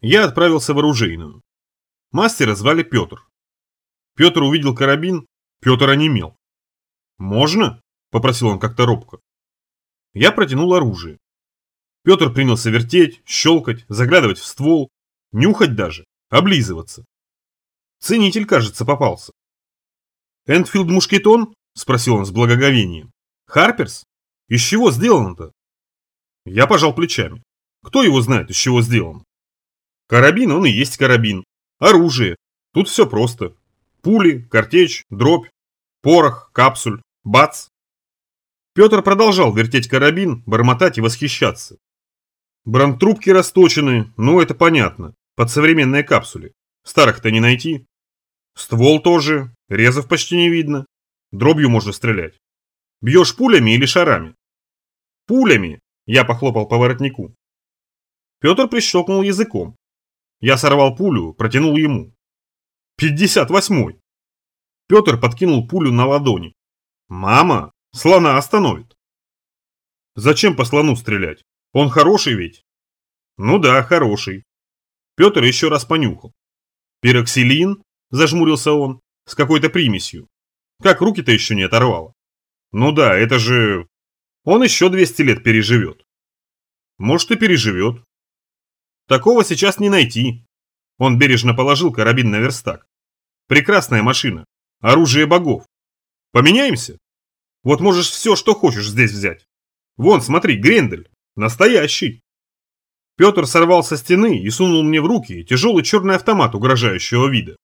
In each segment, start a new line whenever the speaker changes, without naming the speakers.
Я отправился в оружейную. Мастера звали Петр. Петр увидел карабин, Петр онемел. «Можно?» – попросил он как-то робко. Я протянул оружие. Петр принялся вертеть, щелкать, заглядывать в ствол, нюхать даже, облизываться. Ценитель, кажется, попался. «Энфилд мушкетон?» – спросил он с благоговением. «Харперс? Из чего сделано-то?» Я пожал плечами. Кто его знает, из чего сделан? Карабин, он и есть карабин. Оружие. Тут все просто. Пули, картечь, дробь, порох, капсуль, бац. Петр продолжал вертеть карабин, бормотать и восхищаться. Бронтрубки расточены, ну это понятно, под современные капсули. Старых-то не найти. Ствол тоже, резов почти не видно. Дробью можно стрелять. Бьешь пулями или шарами? Пулями, я похлопал по воротнику. Петр прищелкнул языком. Я сорвал пулю, протянул ему. «Пятьдесят восьмой!» Петр подкинул пулю на ладони. «Мама, слона остановит!» «Зачем по слону стрелять? Он хороший ведь?» «Ну да, хороший». Петр еще раз понюхал. «Пероксилин?» – зажмурился он, с какой-то примесью. Как руки-то еще не оторвало. «Ну да, это же...» Он еще 200 лет переживет. Может и переживет. Такого сейчас не найти. Он бережно положил карабин на верстак. Прекрасная машина. Оружие богов. Поменяемся? Вот можешь все, что хочешь здесь взять. Вон, смотри, Грендель. Настоящий. Петр сорвал со стены и сунул мне в руки тяжелый черный автомат угрожающего вида.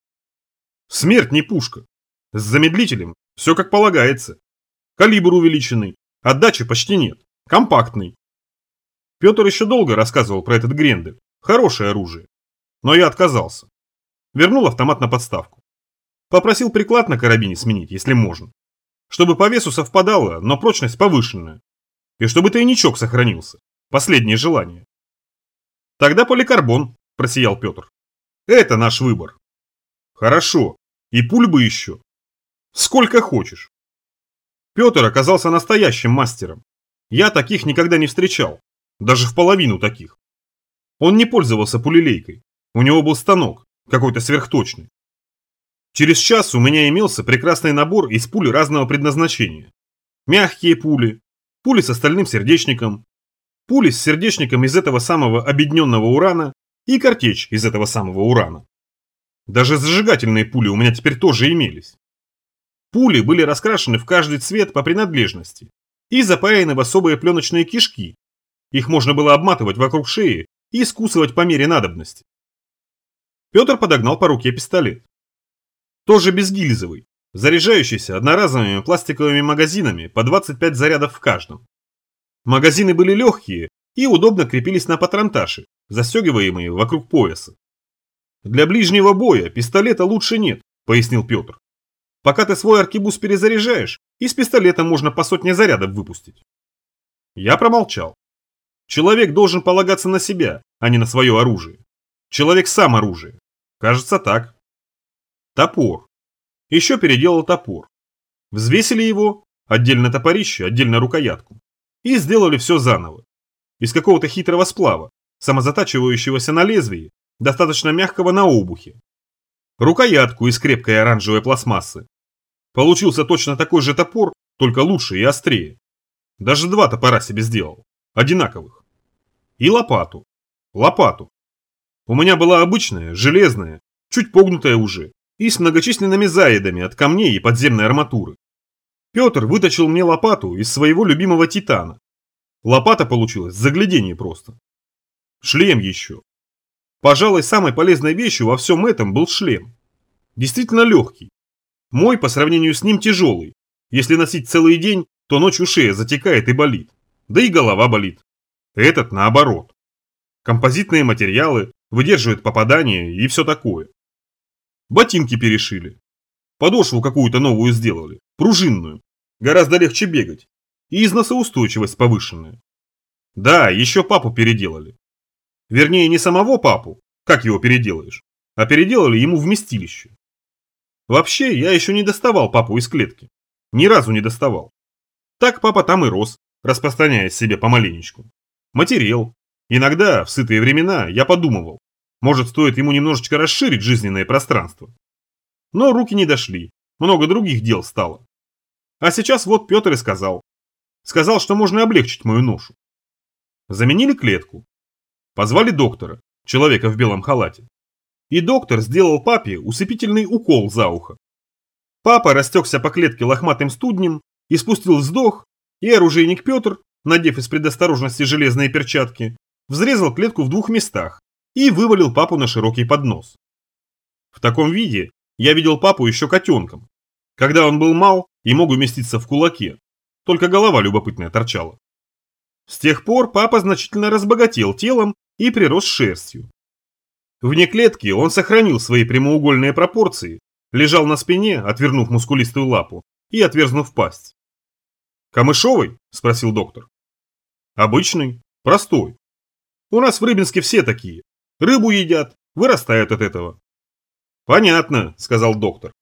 Смерть не пушка. С замедлителем все как полагается. Калибр увеличенный. Отдачи почти нет. Компактный. Петр еще долго рассказывал про этот Грендель. Хорошее оружие. Но я отказался. Вернул автомат на подставку. Попросил приклад на карабине сменить, если можно. Чтобы по весу совпадало, но прочность повышенная. И чтобы тайничок сохранился. Последнее желание. Тогда поликарбон, просиял Петр. Это наш выбор. Хорошо. И пуль бы еще. Сколько хочешь. Петр оказался настоящим мастером. Я таких никогда не встречал. Даже в половину таких. Он не пользовался пулелейкой. У него был станок, какой-то сверхточный. Через час у меня имелся прекрасный набор из пуль разного предназначения. Мягкие пули, пули с остальным сердечником, пули с сердечником из этого самого объединенного урана и картечь из этого самого урана. Даже зажигательные пули у меня теперь тоже имелись. Пули были раскрашены в каждый цвет по принадлежности и запаяны в особые пленочные кишки. Их можно было обматывать вокруг шеи и скусывать по мере надобности. Петр подогнал по руке пистолет. Тоже безгильзовый, заряжающийся одноразовыми пластиковыми магазинами по 25 зарядов в каждом. Магазины были легкие и удобно крепились на патронташи, застегиваемые вокруг пояса. «Для ближнего боя пистолета лучше нет», – пояснил Петр. Пока ты свой аркебуз перезаряжаешь, из пистолета можно по сотне зарядов выпустить. Я промолчал. Человек должен полагаться на себя, а не на свое оружие. Человек сам оружие. Кажется так. Топор. Еще переделал топор. Взвесили его, отдельно топорище, отдельно рукоятку. И сделали все заново. Из какого-то хитрого сплава, самозатачивающегося на лезвии, достаточно мягкого на обухе. Рукоятку из крепкой оранжевой пластмассы, Получился точно такой же топор, только лучше и острее. Даже два топора себе сделал. Одинаковых. И лопату. Лопату. У меня была обычная, железная, чуть погнутая уже, и с многочисленными заедами от камней и подземной арматуры. Петр вытащил мне лопату из своего любимого титана. Лопата получилась заглядение просто. Шлем еще. Пожалуй, самой полезной вещью во всем этом был шлем. Действительно легкий, мой по сравнению с ним тяжелый. Если носить целый день, то ночью шея затекает и болит. Да и голова болит. Этот наоборот. Композитные материалы, выдерживают попадания и все такое. Ботинки перешили. Подошву какую-то новую сделали, пружинную. Гораздо легче бегать. И износоустойчивость повышенная. Да, еще папу переделали. Вернее, не самого папу, как его переделаешь, а переделали ему вместилище. Вообще, я еще не доставал папу из клетки. Ни разу не доставал. Так папа там и рос, распространяясь себе помаленечку. Матерел. Иногда, в сытые времена, я подумывал, Может, стоит ему немножечко расширить жизненное пространство. Но руки не дошли, много других дел стало. А сейчас вот Петр и сказал. Сказал, что можно облегчить мою ношу. Заменили клетку. Позвали доктора, человека в белом халате. И доктор сделал папе усыпительный укол за ухо. Папа растекся по клетке лохматым студнем, испустил вздох, и оружейник Петр, надев из предосторожности железные перчатки, взрезал клетку в двух местах и вывалил папу на широкий поднос. В таком виде я видел папу еще котенком, когда он был мал и мог уместиться в кулаке, только голова любопытная торчала. С тех пор папа значительно разбогател телом и прирос шерстью. Вне клетки он сохранил свои прямоугольные пропорции, лежал на спине, отвернув мускулистую лапу и отверзнув пасть. «Камышовый?» – спросил доктор. «Обычный, простой. У нас в Рыбинске все такие. Рыбу едят, вырастают от этого». «Понятно», – сказал доктор.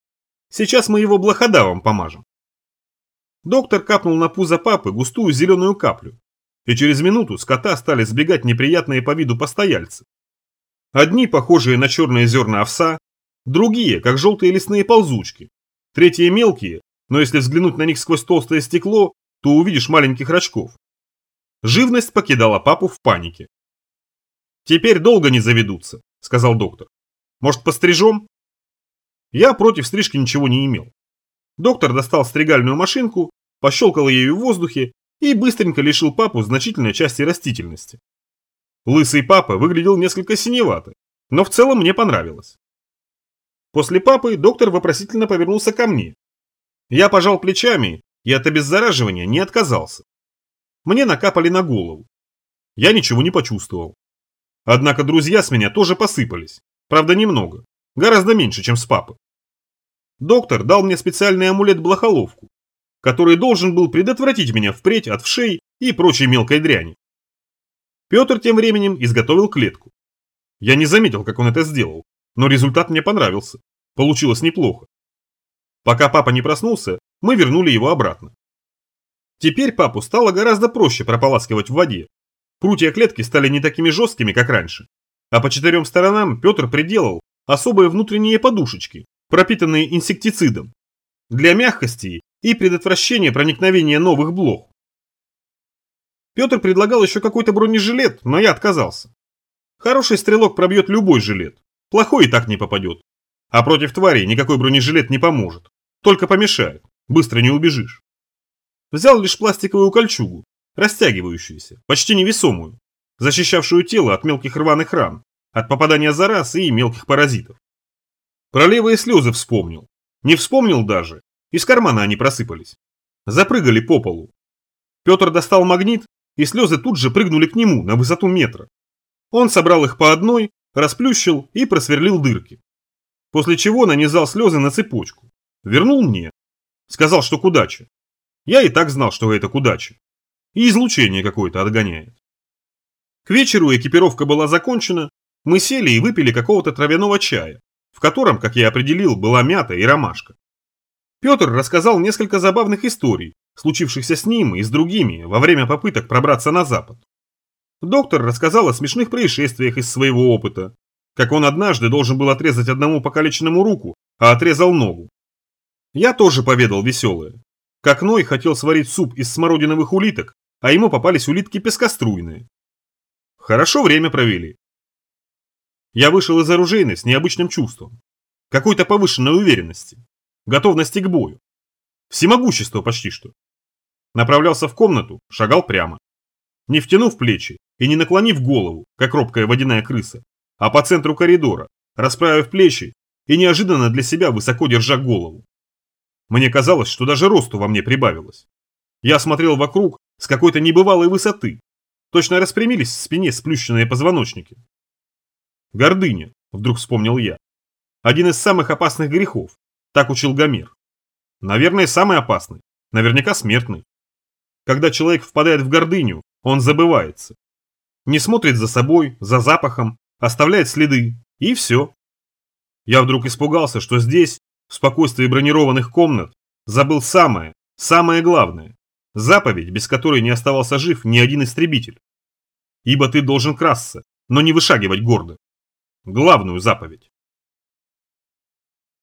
«Сейчас мы его блоходавом помажем». Доктор капнул на пузо папы густую зеленую каплю, и через минуту с кота стали сбегать неприятные по виду постояльцы. Одни похожие на черные зерна овса, другие, как желтые лесные ползучки, третьи мелкие, но если взглянуть на них сквозь толстое стекло, то увидишь маленьких рачков. Живность покидала папу в панике. «Теперь долго не заведутся», – сказал доктор. «Может, пострижем?» Я против стрижки ничего не имел. Доктор достал стригальную машинку, пощелкал ею в воздухе и быстренько лишил папу значительной части растительности. Лысый папа выглядел несколько синевато, но в целом мне понравилось. После папы доктор вопросительно повернулся ко мне. Я пожал плечами и от обеззараживания не отказался. Мне накапали на голову. Я ничего не почувствовал. Однако друзья с меня тоже посыпались. Правда, немного. Гораздо меньше, чем с папы. Доктор дал мне специальный амулет-блохоловку, который должен был предотвратить меня впредь от вшей и прочей мелкой дряни. Петр тем временем изготовил клетку. Я не заметил, как он это сделал, но результат мне понравился. Получилось неплохо. Пока папа не проснулся, мы вернули его обратно. Теперь папу стало гораздо проще прополаскивать в воде. Прутья клетки стали не такими жесткими, как раньше. А по четырем сторонам Петр приделал особые внутренние подушечки, пропитанные инсектицидом, для мягкости и предотвращения проникновения новых блох. Петр предлагал еще какой-то бронежилет, но я отказался. Хороший стрелок пробьет любой жилет, плохой и так не попадет. А против тварей никакой бронежилет не поможет, только помешает, быстро не убежишь. Взял лишь пластиковую кольчугу, растягивающуюся, почти невесомую, защищавшую тело от мелких рваных ран, от попадания зараз и мелких паразитов. Про левые слезы вспомнил. Не вспомнил даже, из кармана они просыпались. Запрыгали по полу. Петр достал магнит и слезы тут же прыгнули к нему на высоту метра. Он собрал их по одной, расплющил и просверлил дырки. После чего нанизал слезы на цепочку. Вернул мне. Сказал, что к удаче. Я и так знал, что это к удаче. И излучение какое-то отгоняет. К вечеру экипировка была закончена, мы сели и выпили какого-то травяного чая, в котором, как я определил, была мята и ромашка. Петр рассказал несколько забавных историй, случившихся с ним и с другими во время попыток пробраться на запад. Доктор рассказал о смешных происшествиях из своего опыта, как он однажды должен был отрезать одному покалеченному руку, а отрезал ногу. Я тоже поведал веселое. Как Ной хотел сварить суп из смородиновых улиток, а ему попались улитки пескоструйные. Хорошо время провели. Я вышел из оружейной с необычным чувством. Какой-то повышенной уверенности. Готовности к бою. Всемогущество почти что. Направлялся в комнату, шагал прямо. Не втянув плечи и не наклонив голову, как робкая водяная крыса, а по центру коридора, расправив плечи и неожиданно для себя высоко держа голову. Мне казалось, что даже росту во мне прибавилось. Я смотрел вокруг с какой-то небывалой высоты. Точно распрямились в спине сплющенные позвоночники. Гордыня, вдруг вспомнил я. Один из самых опасных грехов, так учил Гомер. Наверное, самый опасный. Наверняка смертный. Когда человек впадает в гордыню, он забывается. Не смотрит за собой, за запахом, оставляет следы, и все. Я вдруг испугался, что здесь, в спокойствии бронированных комнат, забыл самое, самое главное. Заповедь, без которой не оставался жив ни один истребитель. Ибо ты должен красться, но не вышагивать гордо. главную заповедь.